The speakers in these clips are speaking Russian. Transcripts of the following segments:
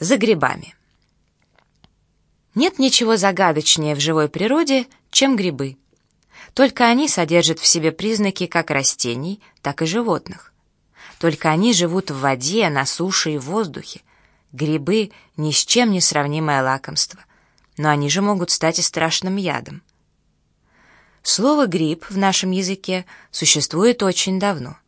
За грибами. Нет ничего загадочнее в живой природе, чем грибы. Только они содержат в себе признаки как растений, так и животных. Только они живут в воде, на суше и в воздухе. Грибы — ни с чем не сравнимое лакомство. Но они же могут стать и страшным ядом. Слово «гриб» в нашем языке существует очень давно.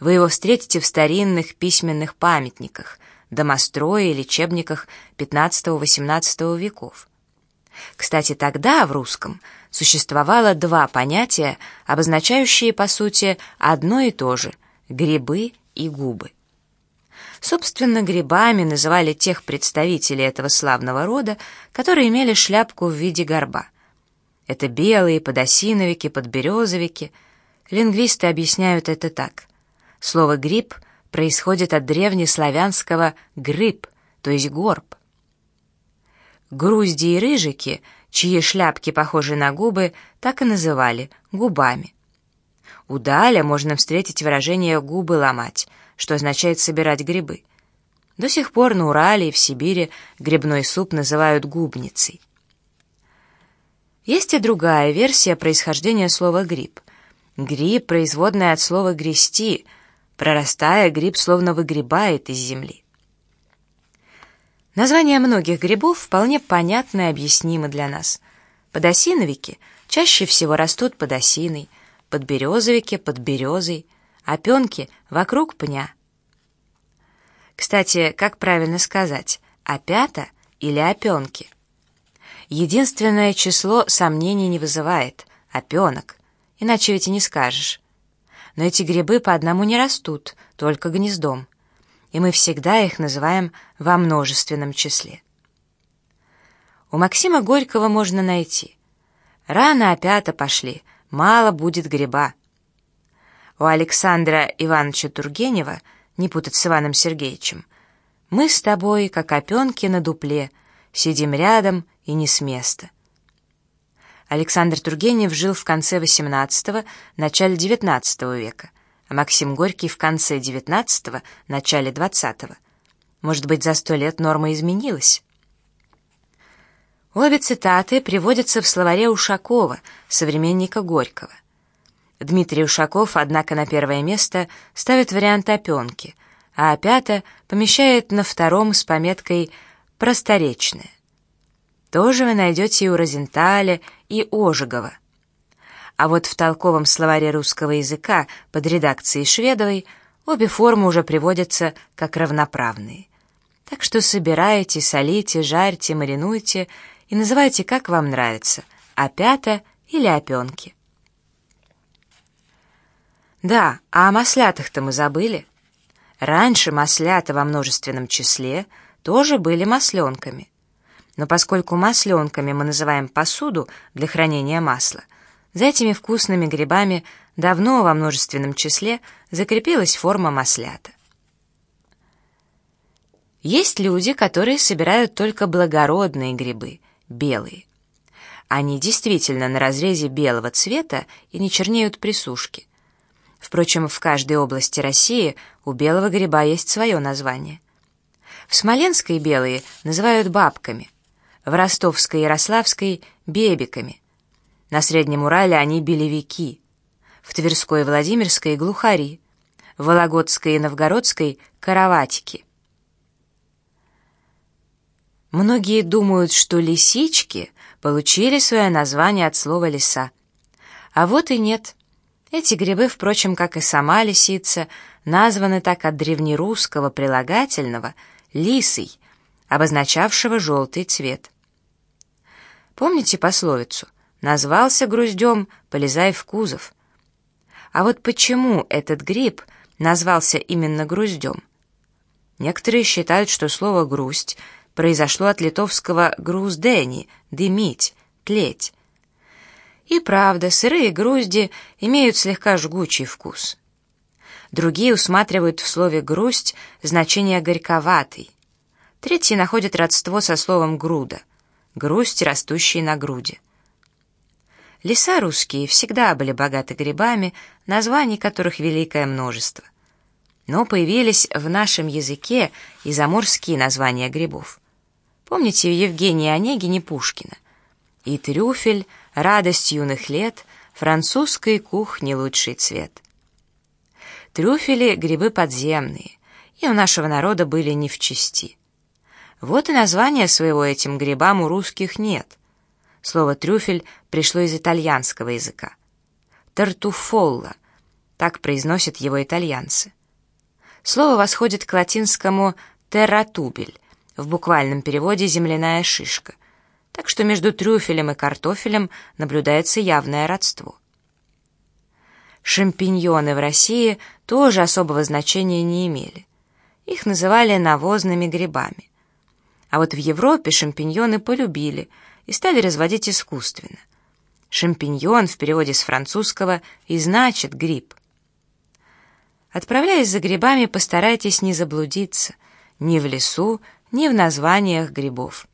Вы его встретите в старинных письменных памятниках, домострое и лечебниках XV-XVIII веков. Кстати, тогда в русском существовало два понятия, обозначающие, по сути, одно и то же — грибы и губы. Собственно, грибами называли тех представителей этого славного рода, которые имели шляпку в виде горба. Это белые подосиновики, подберезовики. Лингвисты объясняют это так. Слово «гриб» происходит от древнеславянского «грыб», то есть горб. Грузди и рыжики, чьи шляпки похожи на губы, так и называли губами. У Даля можно встретить выражение «губы ломать», что означает «собирать грибы». До сих пор на Урале и в Сибири грибной суп называют губницей. Есть и другая версия происхождения слова «гриб». Гриб, производная от слова «грести», Прорастая, гриб словно выгребает из земли. Названия многих грибов вполне понятны и объяснимы для нас. Подосиновики чаще всего растут под осиной, подберезовики под березой, опенки вокруг пня. Кстати, как правильно сказать, опята или опенки? Единственное число сомнений не вызывает — опенок, иначе ведь и не скажешь но эти грибы по одному не растут, только гнездом, и мы всегда их называем во множественном числе. У Максима Горького можно найти. Рано опята пошли, мало будет гриба. У Александра Ивановича Тургенева, не путать с Иваном Сергеевичем, мы с тобой, как опенки на дупле, сидим рядом и не с места. Александр Тургенев жил в конце XVIII – начале XIX века, а Максим Горький в конце XIX – начале XX. Может быть, за сто лет норма изменилась? Обе цитаты приводятся в словаре Ушакова, современника Горького. Дмитрий Ушаков, однако, на первое место ставит вариант опенки, а опята помещает на втором с пометкой «просторечное» тоже вы найдете и у Розенталя, и Ожегова. А вот в толковом словаре русского языка под редакцией Шведовой обе формы уже приводятся как равноправные. Так что собирайте, солите, жарьте, маринуйте и называйте, как вам нравится, опята или опенки. Да, а о маслятах-то мы забыли. Раньше маслята во множественном числе тоже были масленками. Но поскольку масленками мы называем посуду для хранения масла, за этими вкусными грибами давно во множественном числе закрепилась форма маслята. Есть люди, которые собирают только благородные грибы, белые. Они действительно на разрезе белого цвета и не чернеют при сушке. Впрочем, в каждой области России у белого гриба есть свое название. В Смоленской белые называют бабками, в Ростовской и Ярославской — бебиками. На Среднем Урале они белевики, в Тверской и Владимирской — глухари, в Вологодской и Новгородской — караватики. Многие думают, что лисички получили свое название от слова «лиса». А вот и нет. Эти грибы, впрочем, как и сама лисица, названы так от древнерусского прилагательного «лисый», обозначавшего желтый цвет. Помните пословицу «Назвался груздем, полезай в кузов». А вот почему этот гриб назвался именно груздем? Некоторые считают, что слово «грусть» произошло от литовского «груздени» — «дымить», «тлеть». И правда, сырые грузди имеют слегка жгучий вкус. Другие усматривают в слове «грусть» значение «горьковатый». Третьи находят родство со словом «груда» грусть, растущей на груди. Леса русские всегда были богаты грибами, названий которых великое множество. но появились в нашем языке и заморские названия грибов. Помните в Евгении Онегине Пушкина? И трюфель, радость юных лет, французской кухни лучший цвет. Трюфели — грибы подземные, и у нашего народа были не в чести. Вот и названия своего этим грибам у русских нет. Слово «трюфель» пришло из итальянского языка. «Тартуфолла» — так произносят его итальянцы. Слово восходит к латинскому «терратубель», в буквальном переводе «земляная шишка», так что между трюфелем и картофелем наблюдается явное родство. Шампиньоны в России тоже особого значения не имели. Их называли навозными грибами. А вот в Европе шампиньоны полюбили и стали разводить искусственно. Шампиньон в переводе с французского и значит гриб. Отправляясь за грибами, постарайтесь не заблудиться ни в лесу, ни в названиях грибов.